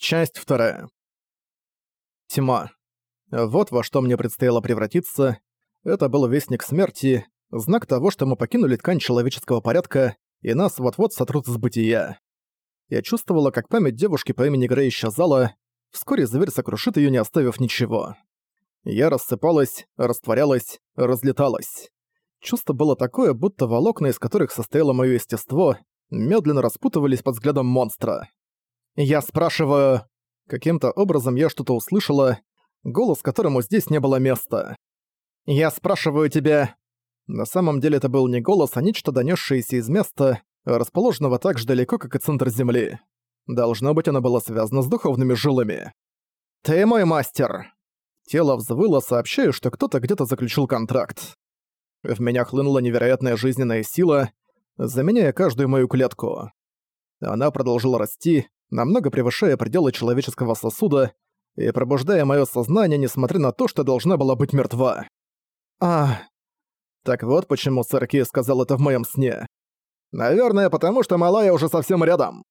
Часть вторая. Тьма. Вот во что мне предстояло превратиться. Это был вестник смерти, знак того, что мы покинули ткань человеческого порядка, и нас вот-вот сотрут с бытия. Я чувствовала, как память девушки по имени Грей исчезала, вскоре зверь сокрушит её, не оставив ничего. Я рассыпалась, растворялась, разлеталась. Чувство было такое, будто волокна, из которых состояло моё естество, медленно распутывались под взглядом монстра. Я спрашиваю... Каким-то образом я что-то услышала, голос которому здесь не было места. Я спрашиваю тебя... На самом деле это был не голос, а нечто донесшееся из места, расположенного так же далеко, как и центр Земли. Должно быть, оно было связано с духовными жилами. «Ты мой мастер!» Тело взвыло, сообщая, что кто-то где-то заключил контракт. В меня хлынула невероятная жизненная сила, заменяя каждую мою клетку. Она продолжила расти, намного превышая пределы человеческого сосуда и пробуждая моё сознание, несмотря на то, что должна была быть мертва. А, Так вот почему сэр Ки сказал это в моем сне. Наверное, потому что малая уже совсем рядом.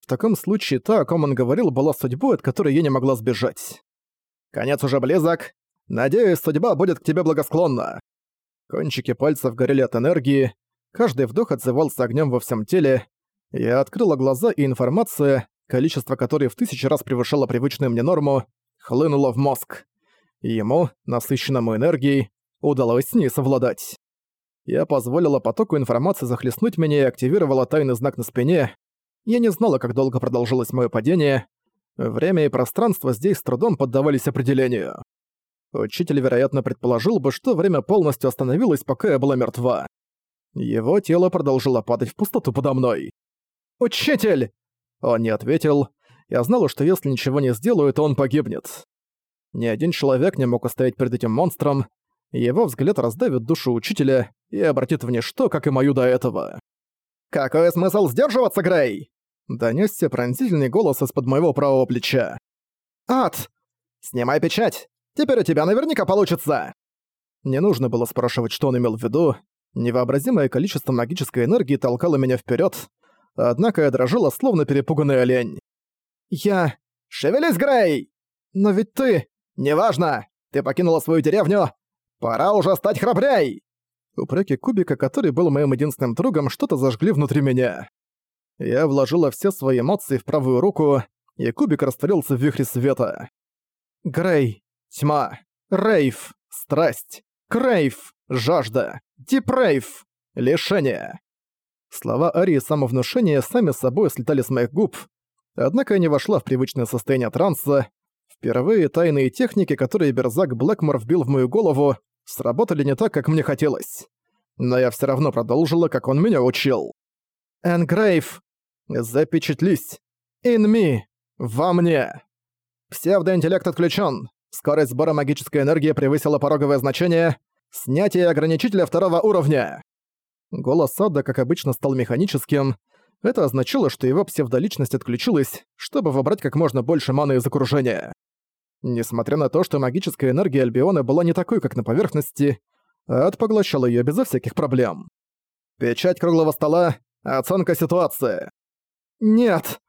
В таком случае та, о ком он говорил, была судьбой, от которой я не могла сбежать. Конец уже близок. Надеюсь, судьба будет к тебе благосклонна. Кончики пальцев горели от энергии, каждый вдох отзывался огнем во всем теле. Я открыла глаза, и информация, количество которой в тысячи раз превышало привычную мне норму, хлынула в мозг. ему, насыщенному энергией, удалось с ней совладать. Я позволила потоку информации захлестнуть меня и активировала тайный знак на спине. Я не знала, как долго продолжилось мое падение. Время и пространство здесь с трудом поддавались определению. Учитель, вероятно, предположил бы, что время полностью остановилось, пока я была мертва. Его тело продолжило падать в пустоту подо мной. «Учитель!» Он не ответил. Я знала, что если ничего не сделаю, то он погибнет. Ни один человек не мог устоять перед этим монстром. Его взгляд раздавит душу учителя и обратит в ничто, как и мою до этого. «Какой смысл сдерживаться, Грей?» Донёсся пронзительный голос из-под моего правого плеча. «Ад! Снимай печать! Теперь у тебя наверняка получится!» Не нужно было спрашивать, что он имел в виду. Невообразимое количество магической энергии толкало меня вперед, однако я дрожала, словно перепуганный олень. «Я... Шевелись, Грей! Но ведь ты... Неважно! Ты покинула свою деревню! Пора уже стать храбрей!» Упреки Кубика, который был моим единственным другом, что-то зажгли внутри меня. Я вложила все свои эмоции в правую руку, и Кубик растворился в вихре света. Грей, тьма, рейв, страсть, крейв, жажда, дипрейв, лишение. Слова Арии самовнушения сами собой слетали с моих губ, однако я не вошла в привычное состояние транса. Впервые тайные техники, которые Берзак Блэкмор вбил в мою голову, сработали не так, как мне хотелось. Но я все равно продолжила, как он меня учил. «Энгрейв, запечатлись. In me, во мне. Псевдоинтеллект отключен. Скорость сбора магической энергии превысила пороговое значение. Снятие ограничителя второго уровня». Голос Ада, как обычно, стал механическим. Это означало, что его псевдоличность отключилась, чтобы вобрать как можно больше маны из окружения. Несмотря на то, что магическая энергия Альбиона была не такой, как на поверхности, Ад поглощал её безо всяких проблем. Печать круглого стола, оценка ситуации. Нет.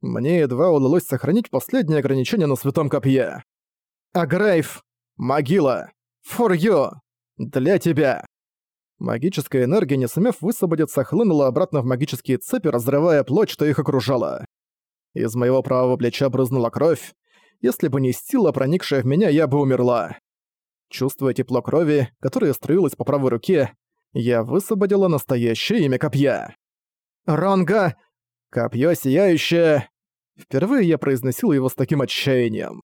Мне едва удалось сохранить последнее ограничение на Святом Копье. Агрейв. Могила. For you. Для тебя. Магическая энергия, не сумев высвободиться, хлынула обратно в магические цепи, разрывая плоть, что их окружала. Из моего правого плеча брызнула кровь, если бы не сила, проникшая в меня, я бы умерла. Чувствуя тепло крови, которое струилось по правой руке, я высвободила настоящее имя копья. «Ронга! Копье сияющее!» Впервые я произносил его с таким отчаянием.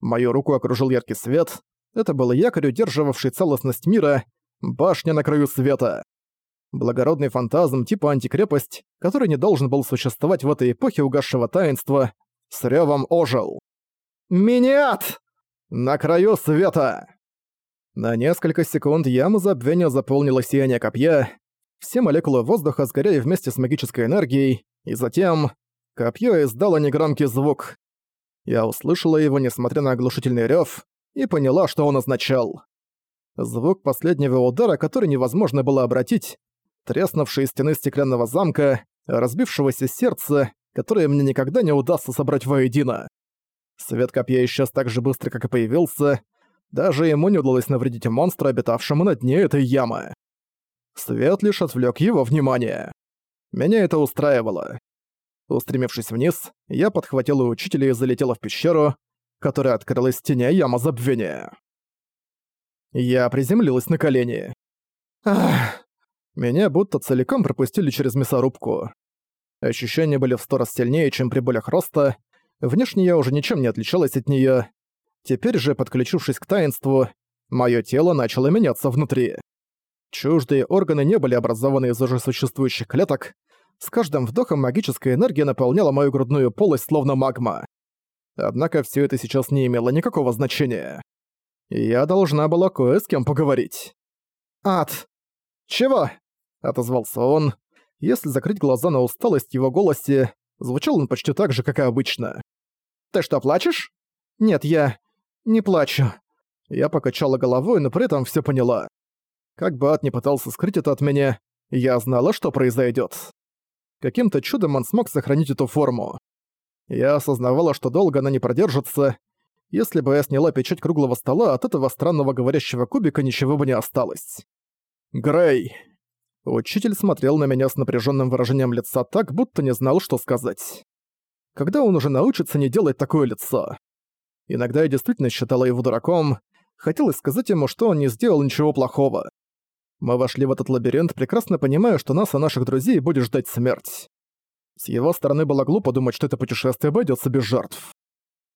Мою руку окружил яркий свет. Это был якорь, удерживавший целостность мира, башня на краю света. Благородный фантазм типа антикрепость, который не должен был существовать в этой эпохе угасшего таинства, с рёвом ожил. Миниат! На краю света! На несколько секунд яма забвения заполнила сияние копья, все молекулы воздуха сгорели вместе с магической энергией, и затем копье издало негромкий звук. Я услышала его, несмотря на оглушительный рёв, и поняла, что он означал. Звук последнего удара, который невозможно было обратить, треснувшие стены стеклянного замка, разбившегося сердца которые мне никогда не удастся собрать воедино. Свет копья исчез так же быстро, как и появился. Даже ему не удалось навредить монстру, обитавшему на дне этой ямы. Свет лишь отвлек его внимание. Меня это устраивало. Устремившись вниз, я подхватил учителя и залетела в пещеру, которая открылась в стене яма забвения. Я приземлилась на колени. Ах! Меня будто целиком пропустили через мясорубку. Ощущения были в сто раз сильнее, чем при болях роста. Внешне я уже ничем не отличалась от неё. Теперь же, подключившись к таинству, моё тело начало меняться внутри. Чуждые органы не были образованы из уже существующих клеток. С каждым вдохом магическая энергия наполняла мою грудную полость словно магма. Однако всё это сейчас не имело никакого значения. Я должна была кое с кем поговорить. «Ад! Чего?» — отозвался он. Если закрыть глаза на усталость в его голосе, звучал он почти так же, как и обычно. «Ты что, плачешь?» «Нет, я... не плачу». Я покачала головой, но при этом всё поняла. Как бы Ад не пытался скрыть это от меня, я знала, что произойдет. Каким-то чудом он смог сохранить эту форму. Я осознавала, что долго она не продержится. Если бы я сняла печать круглого стола, от этого странного говорящего кубика ничего бы не осталось. «Грей!» Учитель смотрел на меня с напряженным выражением лица так, будто не знал, что сказать. Когда он уже научится не делать такое лицо? Иногда я действительно считала его дураком, хотелось сказать ему, что он не сделал ничего плохого. Мы вошли в этот лабиринт, прекрасно понимая, что нас и наших друзей будет ждать смерть. С его стороны было глупо думать, что это путешествие обойдется без жертв.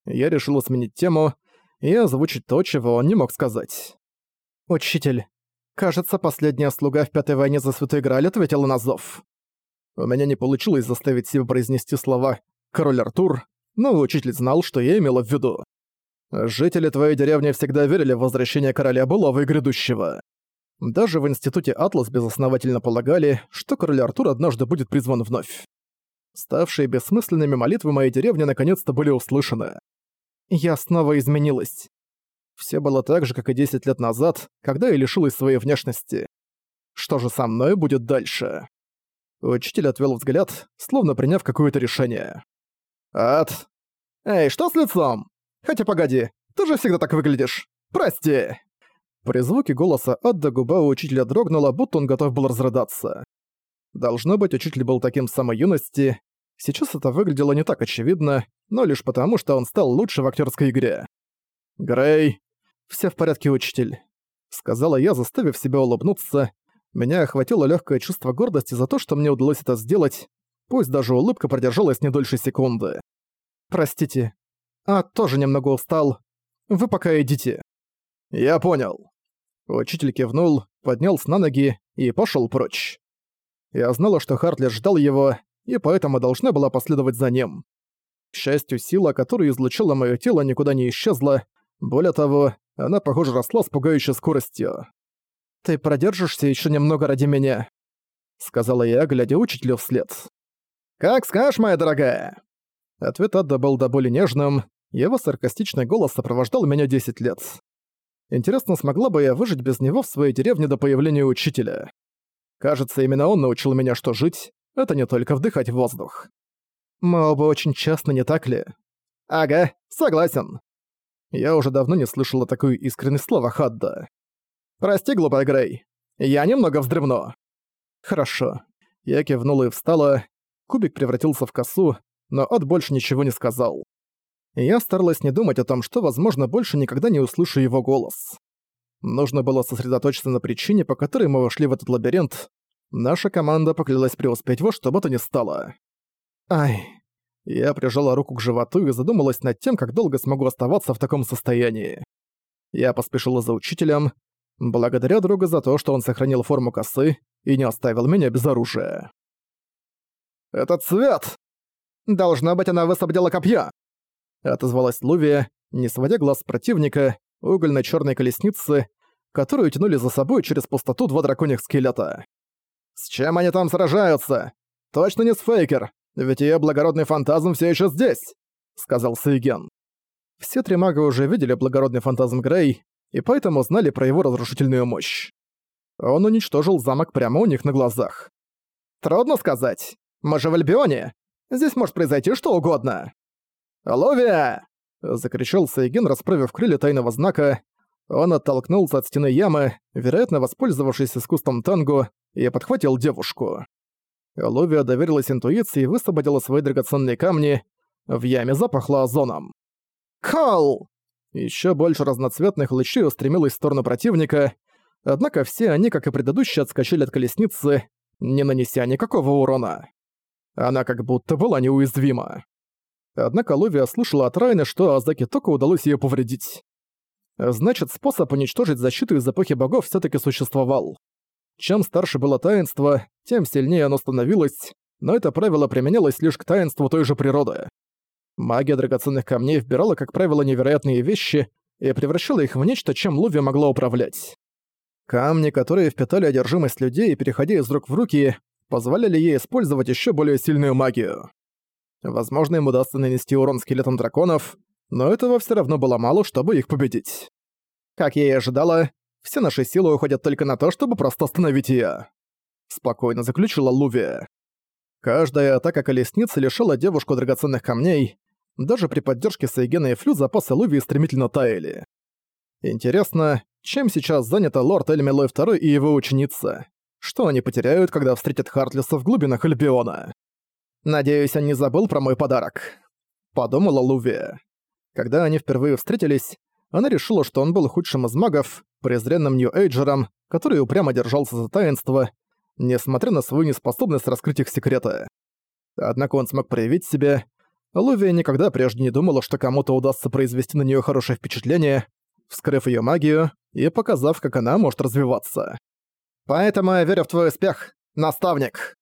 Я решил сменить тему и озвучить то, чего он не мог сказать. «Учитель, Кажется, последняя слуга в Пятой войне за Святой Грааль ответила на зов. У меня не получилось заставить себя произнести слова «Король Артур», но учитель знал, что я имела в виду. Жители твоей деревни всегда верили в возвращение короля былого и грядущего. Даже в институте Атлас безосновательно полагали, что король Артур однажды будет призван вновь. Ставшие бессмысленными молитвы моей деревни наконец-то были услышаны. Я снова изменилась. Все было так же, как и 10 лет назад, когда я лишилась своей внешности. Что же со мной будет дальше? Учитель отвел взгляд, словно приняв какое-то решение. «Ад! Эй, что с лицом? Хотя погоди, ты же всегда так выглядишь. Прости!» При звуке голоса Адда губа у учителя дрогнула, будто он готов был разрыдаться. Должно быть, учитель был таким с самой юности. Сейчас это выглядело не так очевидно, но лишь потому, что он стал лучше в актерской игре. «Грей, «Всё в порядке, учитель», — сказала я, заставив себя улыбнуться. Меня охватило лёгкое чувство гордости за то, что мне удалось это сделать, пусть даже улыбка продержалась не дольше секунды. «Простите. А, тоже немного устал. Вы пока идите». «Я понял». Учитель кивнул, поднялся на ноги и пошёл прочь. Я знала, что Хартли ждал его, и поэтому должна была последовать за ним. К счастью, сила, которую излучила моё тело, никуда не исчезла. Более того, она, похоже, росла с пугающей скоростью. «Ты продержишься еще немного ради меня», — сказала я, глядя учителю вслед. «Как скажешь, моя дорогая!» Ответ Адда был до боли нежным, его саркастичный голос сопровождал меня 10 лет. Интересно, смогла бы я выжить без него в своей деревне до появления учителя? Кажется, именно он научил меня, что жить — это не только вдыхать воздух. Мы оба очень часто, не так ли? Ага, согласен. Я уже давно не слышала такой искренней слова Хадда. «Прости, глупая Грей. Я немного вздремну». «Хорошо». Я кивнула и встала. Кубик превратился в косу, но Ад больше ничего не сказал. Я старалась не думать о том, что, возможно, больше никогда не услышу его голос. Нужно было сосредоточиться на причине, по которой мы вошли в этот лабиринт. Наша команда поклялась преуспеть во что бы то ни стало. Ай, я прижала руку к животу и задумалась над тем, как долго смогу оставаться в таком состоянии. Я поспешила за учителем, благодаря друга за то, что он сохранил форму косы и не оставил меня без оружия. «Этот цвет! Должна быть, она высвободила копья!» Отозвалась Лувия, не сводя глаз с противника, угольно черной колесницы, которую тянули за собой через пустоту два драконьих скелета. «С чем они там сражаются? Точно не с Фейкер, ведь её благородный фантазм всё ещё здесь», — сказал Сейген. Все три мага уже видели благородный фантазм Грей, и поэтому знали про его разрушительную мощь. Он уничтожил замок прямо у них на глазах. «Трудно сказать. Мы же в Альбионе. Здесь может произойти что угодно!» «Ловия!» — закричал Сайген, расправив крылья тайного знака. Он оттолкнулся от стены ямы, вероятно, воспользовавшись искусством танго, и подхватил девушку. Ловия доверилась интуиции и высвободила свои драгоценные камни. В яме запахло озоном. «Кол!» Ещё больше разноцветных лучей устремилось в сторону противника, однако все они, как и предыдущие, отскочили от колесницы, не нанеся никакого урона. Она как будто была неуязвима. Однако Лувия слышала от Райны, что Азаки Току удалось её повредить. Значит, способ уничтожить защиту из эпохи богов всё-таки существовал. Чем старше было таинство, тем сильнее оно становилось, но это правило применялось лишь к таинству той же природы. Магия драгоценных камней вбирала, как правило, невероятные вещи и превращала их в нечто, чем Луви могла управлять. Камни, которые впитали одержимость людей, переходя из рук в руки, позволяли ей использовать еще более сильную магию. Возможно, им удастся нанести урон скелетам драконов, но этого все равно было мало, чтобы их победить. Как я и ожидала, все наши силы уходят только на то, чтобы просто остановить её. Спокойно заключила Лувия. Каждая атака колесницы лишила девушку драгоценных камней, даже при поддержке Сайгена и Флю запасы Лувии стремительно таяли. Интересно, чем сейчас занята лорд Эльмилой II и его ученица? Что они потеряют, когда встретят Хартлиса в глубинах Альбиона? Надеюсь, он не забыл про мой подарок. Подумала Лувия. Когда они впервые встретились, она решила, что он был худшим из магов, презренным Нью-Эйджером, который упрямо держался за таинство, несмотря на свою неспособность раскрыть их секреты. Однако он смог проявить себя, Лувия никогда прежде не думала, что кому-то удастся произвести на нее хорошее впечатление, вскрыв ее магию и показав, как она может развиваться. «Поэтому я верю в твой успех, наставник!»